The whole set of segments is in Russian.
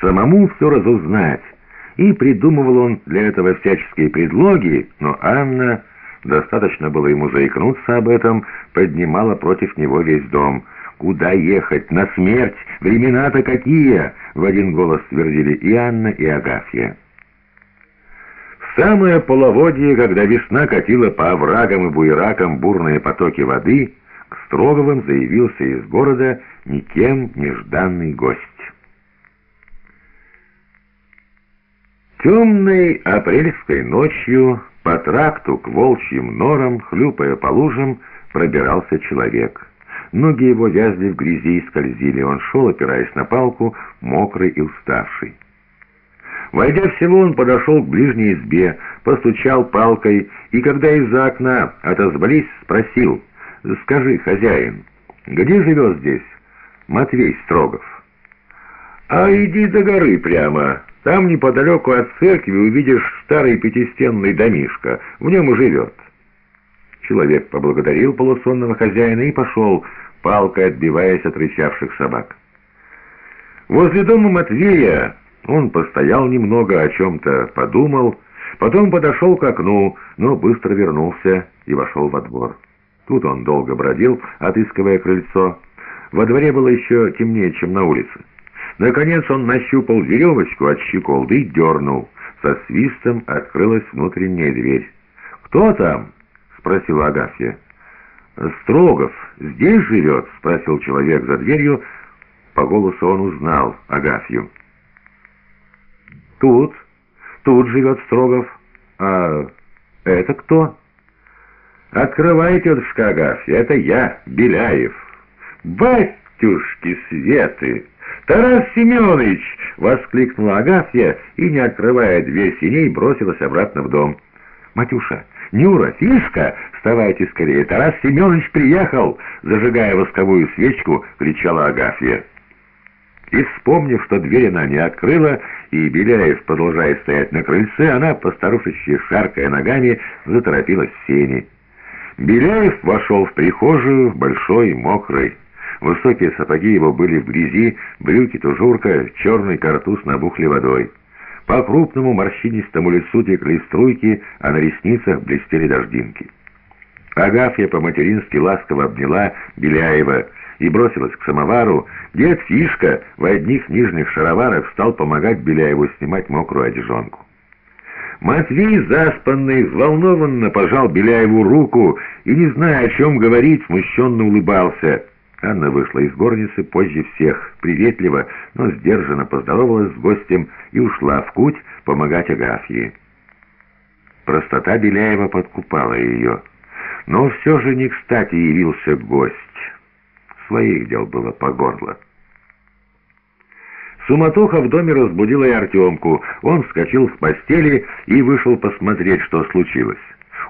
самому все разузнать. И придумывал он для этого всяческие предлоги, но Анна, достаточно было ему заикнуться об этом, поднимала против него весь дом. «Куда ехать? На смерть? Времена-то какие!» — в один голос твердили и Анна, и Агафья. Самое половодье, когда весна катила по оврагам и буеракам бурные потоки воды, к Строговым заявился из города никем нежданный гость. Темной апрельской ночью по тракту к волчьим норам, хлюпая по лужам, пробирался человек. Ноги его вязли в грязи и скользили. Он шел, опираясь на палку, мокрый и уставший. Войдя в село, он подошел к ближней избе, постучал палкой, и когда из-за окна отозвались, спросил, «Скажи, хозяин, где живет здесь Матвей Строгов?» «А иди до горы прямо», там неподалеку от церкви увидишь старый пятистенный домишко. В нем и живет». Человек поблагодарил полусонного хозяина и пошел, палкой отбиваясь от рычавших собак. Возле дома Матвея он постоял немного, о чем-то подумал, потом подошел к окну, но быстро вернулся и вошел во двор. Тут он долго бродил, отыскивая крыльцо. Во дворе было еще темнее, чем на улице. Наконец он нащупал веревочку от щеколды и дернул. Со свистом открылась внутренняя дверь. «Кто там?» — спросила Агафья. «Строгов здесь живет?» — спросил человек за дверью. По голосу он узнал Агафью. «Тут, тут живет Строгов. А это кто?» «Открывай, тетушка Агафья, это я, Беляев». «Батюшки Светы!» «Тарас Семенович!» — воскликнула Агафья и, не открывая дверь синей, бросилась обратно в дом. «Матюша! Нюра! Фишка! Вставайте скорее! Тарас Семенович приехал!» Зажигая восковую свечку, кричала Агафья. И, вспомнив, что дверь она не открыла, и Беляев, продолжая стоять на крыльце, она, постарушечьи шаркая ногами, заторопилась в сени. Беляев вошел в прихожую, большой, мокрый. Высокие сапоги его были в грязи, брюки, тужурка, черный картуз набухли водой. По крупному морщинистому лицу текли струйки, а на ресницах блестели дождинки. Агафья по-матерински ласково обняла Беляева и бросилась к самовару. Дед Фишка в одних нижних шароварах стал помогать Беляеву снимать мокрую одежонку. Матвей, заспанный, взволнованно пожал Беляеву руку и, не зная, о чем говорить, смущенно улыбался — Анна вышла из горницы позже всех, приветливо, но сдержанно поздоровалась с гостем и ушла в путь помогать Агафье. Простота Беляева подкупала ее, но все же не кстати явился гость. Своих дел было по горло. Суматоха в доме разбудила и Артемку. Он вскочил с постели и вышел посмотреть, что случилось.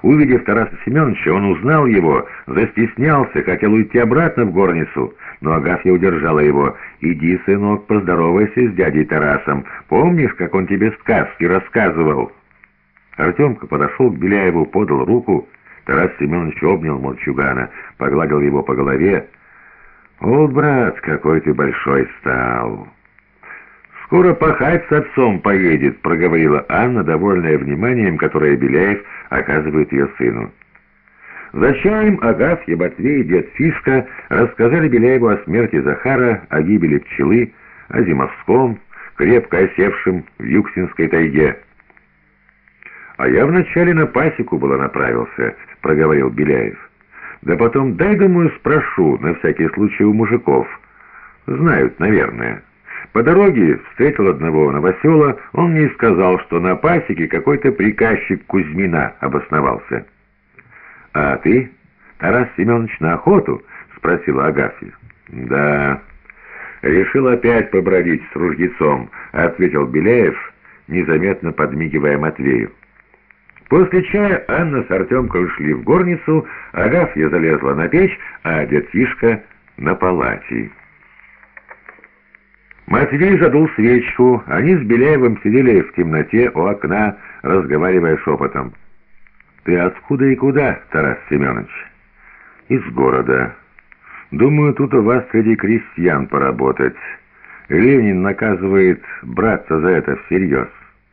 Увидев Тараса Семеновича, он узнал его, застеснялся, хотел уйти обратно в горницу, но Агафья удержала его. «Иди, сынок, поздоровайся с дядей Тарасом. Помнишь, как он тебе сказки рассказывал?» Артемка подошел к Беляеву, подал руку. Тарас Семенович обнял мальчугана, погладил его по голове. «О, брат, какой ты большой стал!» «Скоро пахать с отцом поедет», — проговорила Анна, довольная вниманием, которое Беляев оказывает ее сыну. За чаем Агафья, Матвей и дед Фишка рассказали Беляеву о смерти Захара, о гибели пчелы, о зимовском, крепко осевшем в Юксинской тайге. «А я вначале на пасеку было направился», — проговорил Беляев. «Да потом дай, думаю, спрошу, на всякий случай у мужиков. Знают, наверное». По дороге встретил одного новосела, он мне сказал, что на пасеке какой-то приказчик Кузьмина обосновался. «А ты, Тарас Семенович, на охоту?» — спросила Агафья. «Да, решил опять побродить с ружьецом», — ответил Беляев, незаметно подмигивая Матвею. После чая Анна с Артемкой ушли в горницу, Агафья залезла на печь, а дед Фишка — на палате. Матвей задул свечку. Они с Беляевым сидели в темноте у окна, разговаривая шепотом. «Ты откуда и куда, Тарас Семенович?» «Из города. Думаю, тут у вас среди крестьян поработать. Ленин наказывает браться за это всерьез.